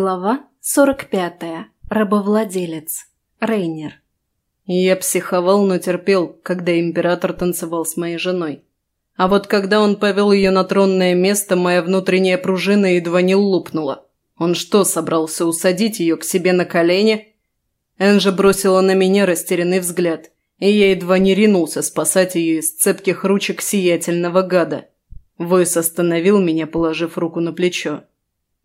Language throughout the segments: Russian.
Глава 45. Рабовладелец. Рейнер. Я психовал, но терпел, когда император танцевал с моей женой. А вот когда он повел ее на тронное место, моя внутренняя пружина едва не лопнула. Он что, собрался усадить ее к себе на колени? Энжа бросила на меня растерянный взгляд, и я едва не ринулся спасать ее из цепких ручек сиятельного гада. Войс остановил меня, положив руку на плечо.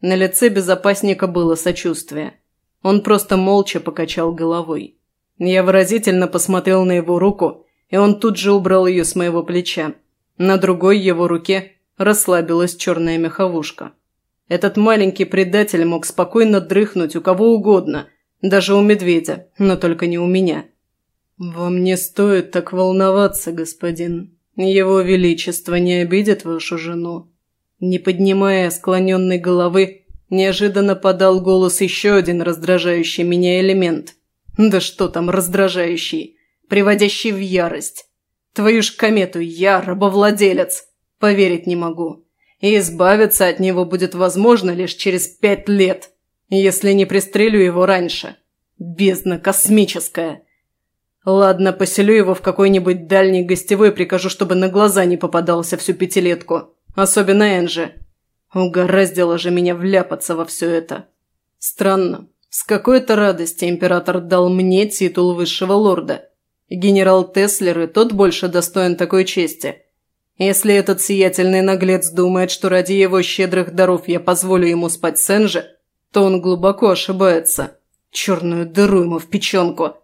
На лице безопасника было сочувствие. Он просто молча покачал головой. Я выразительно посмотрел на его руку, и он тут же убрал ее с моего плеча. На другой его руке расслабилась черная меховушка. Этот маленький предатель мог спокойно дрыхнуть у кого угодно, даже у медведя, но только не у меня. «Вам не стоит так волноваться, господин. Его Величество не обидит вашу жену. Не поднимая склоненной головы, неожиданно подал голос еще один раздражающий меня элемент. Да что там раздражающий, приводящий в ярость. Твою ж комету, я рабовладелец. Поверить не могу. И избавиться от него будет возможно лишь через пять лет, если не пристрелю его раньше. Бездна космическая. Ладно, поселю его в какой-нибудь дальней гостевой и прикажу, чтобы на глаза не попадался всю пятилетку. Особенно Энджи. Угораздило же меня вляпаться во все это. Странно. С какой-то радости император дал мне титул высшего лорда. Генерал Теслер и тот больше достоин такой чести. Если этот сиятельный наглец думает, что ради его щедрых даров я позволю ему спать с Энджи, то он глубоко ошибается. Черную дыру ему в печенку.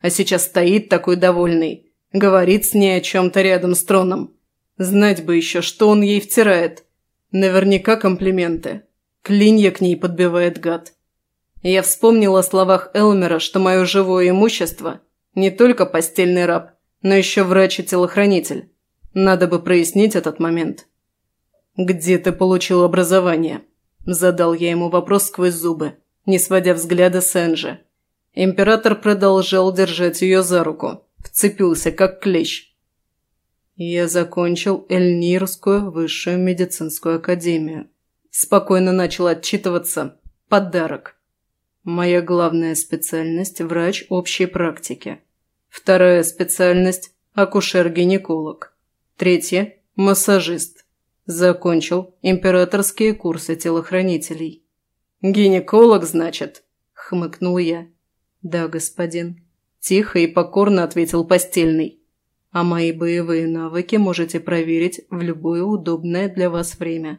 А сейчас стоит такой довольный. Говорит с ней о чем-то рядом с троном. Знать бы еще, что он ей втирает. Наверняка комплименты. Клинья к ней подбивает гад. Я вспомнил о словах Элмера, что мое живое имущество – не только постельный раб, но еще врач и телохранитель. Надо бы прояснить этот момент. «Где ты получил образование?» – задал я ему вопрос сквозь зубы, не сводя взгляда с Энджи. Император продолжал держать ее за руку, вцепился как клещ – я закончил Эльнирскую высшую медицинскую академию. Спокойно начал отчитываться. Подарок. Моя главная специальность – врач общей практики. Вторая специальность – акушер-гинеколог. Третья – массажист. Закончил императорские курсы телохранителей. «Гинеколог, значит?» – хмыкнул я. «Да, господин». Тихо и покорно ответил постельный а мои боевые навыки можете проверить в любое удобное для вас время.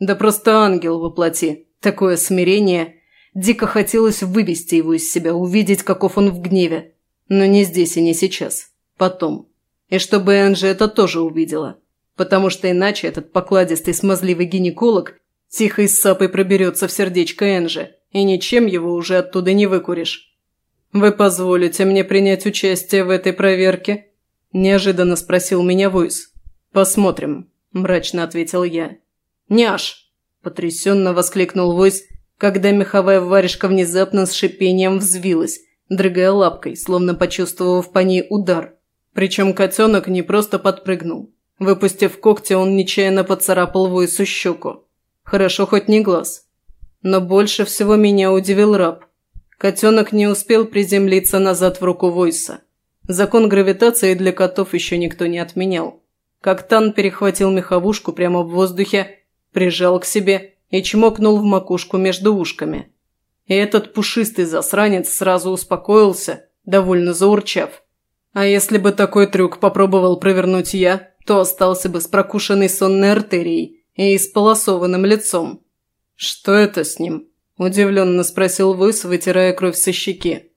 Да просто ангел воплоти. Такое смирение. Дико хотелось вывести его из себя, увидеть, каков он в гневе. Но не здесь и не сейчас. Потом. И чтобы Энджи это тоже увидела. Потому что иначе этот покладистый смазливый гинеколог тихой сапой проберется в сердечко Энджи, и ничем его уже оттуда не выкуришь. «Вы позволите мне принять участие в этой проверке?» – неожиданно спросил меня Войс. «Посмотрим», – мрачно ответил я. «Няш!» – потрясенно воскликнул Войс, когда меховая варежка внезапно с шипением взвилась, дрыгая лапкой, словно почувствовав по ней удар. Причем котенок не просто подпрыгнул. Выпустив когти, он нечаянно поцарапал Войсу щеку. Хорошо хоть не глаз. Но больше всего меня удивил раб. Котенок не успел приземлиться назад в руку Войса. Закон гравитации для котов еще никто не отменял. Как Тан перехватил меховушку прямо в воздухе, прижал к себе и чмокнул в макушку между ушками. И этот пушистый засранец сразу успокоился, довольно заурчав. А если бы такой трюк попробовал провернуть я, то остался бы с прокушенной сонной артерией и исполосованным лицом. «Что это с ним?» – удивленно спросил Войс, вытирая кровь со щеки.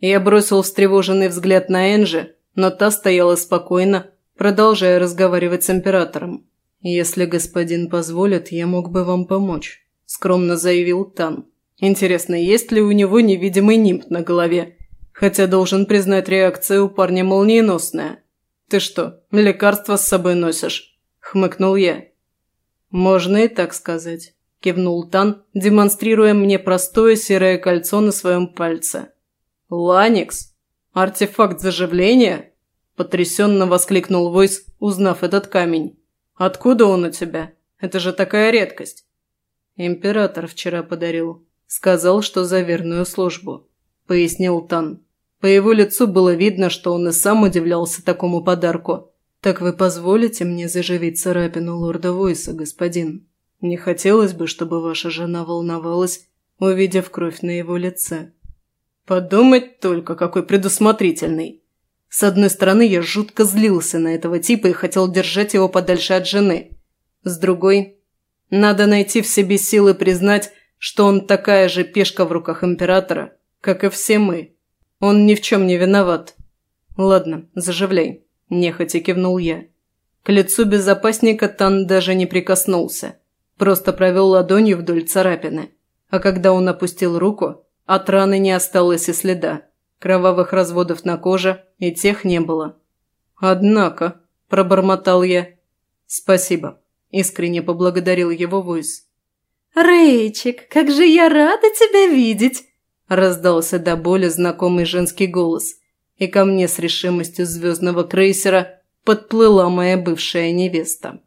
Я бросил встревоженный взгляд на Энджи, но та стояла спокойно, продолжая разговаривать с императором. «Если господин позволит, я мог бы вам помочь», – скромно заявил Тан. «Интересно, есть ли у него невидимый нимб на голове? Хотя, должен признать, реакция у парня молниеносная. Ты что, лекарства с собой носишь?» – хмыкнул я. «Можно и так сказать», – кивнул Тан, демонстрируя мне простое серое кольцо на своем пальце. «Ланикс? Артефакт заживления?» – потрясенно воскликнул Войс, узнав этот камень. «Откуда он у тебя? Это же такая редкость!» «Император вчера подарил», – Сказал, что за верную службу», – пояснил Тан. По его лицу было видно, что он и сам удивлялся такому подарку. «Так вы позволите мне заживить царапину лорда Войса, господин? Не хотелось бы, чтобы ваша жена волновалась, увидев кровь на его лице». «Подумать только, какой предусмотрительный!» С одной стороны, я жутко злился на этого типа и хотел держать его подальше от жены. С другой, надо найти в себе силы признать, что он такая же пешка в руках императора, как и все мы. Он ни в чем не виноват. Ладно, заживляй, нехотя кивнул я. К лицу безопасника Тан даже не прикоснулся, просто провел ладонью вдоль царапины. А когда он опустил руку, от раны не осталось и следа. Кровавых разводов на коже и тех не было. «Однако», – пробормотал я. «Спасибо», – искренне поблагодарил его Войс. «Рейчик, как же я рада тебя видеть!» – раздался до боли знакомый женский голос, и ко мне с решимостью звездного крейсера подплыла моя бывшая невеста.